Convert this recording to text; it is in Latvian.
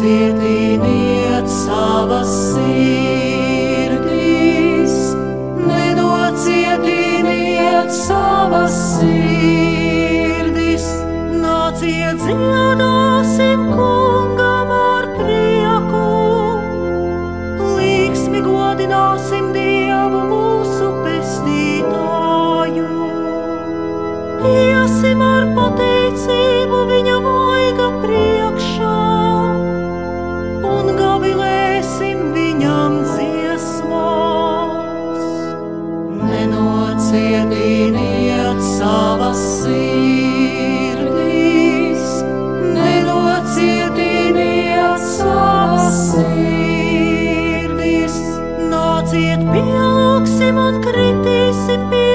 Svētīniet savas sirdīs, nedocietiniet savas sirdīs, nāciet dziedāsim kungam ar prieku, līksmi godināsim Dievu. Iet pielūksim un kritīsim pie.